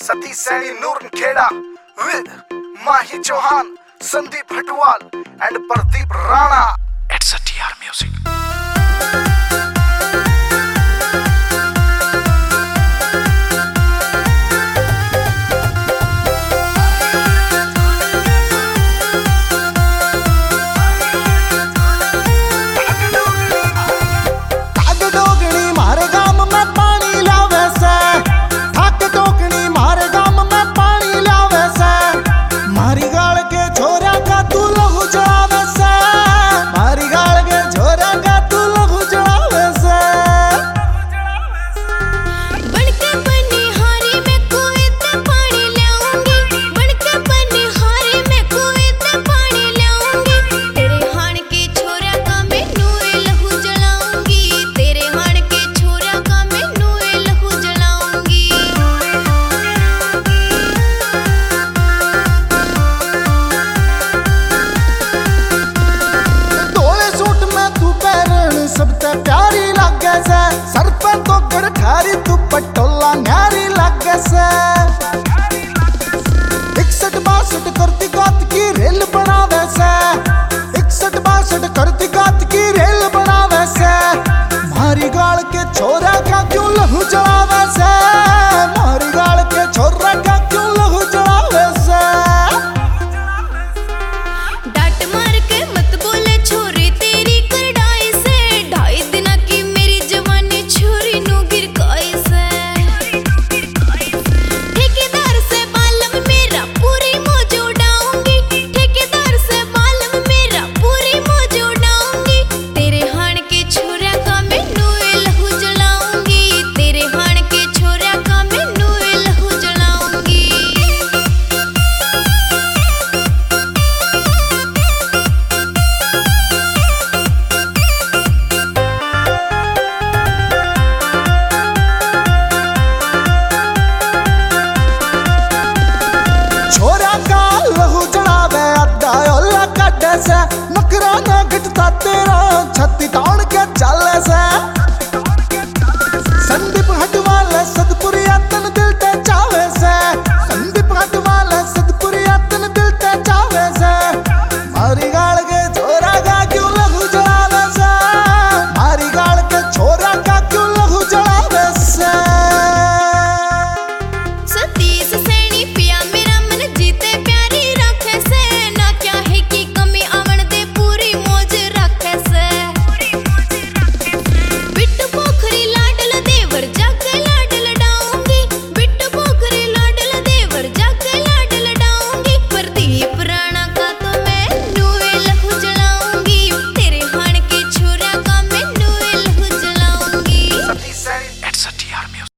Sati Saini Noor Kheda with Mahi Chauhan, Sandeep Hatwal and Pradeep Rana. At सटी R music पटोला न्यारी लग से। इकसठ बासठ करती गात की रेल बना वैसे इकसठ बासठ करती गात की रेल बना वैसे मारी गाल के छोरा का क्यों लहू जला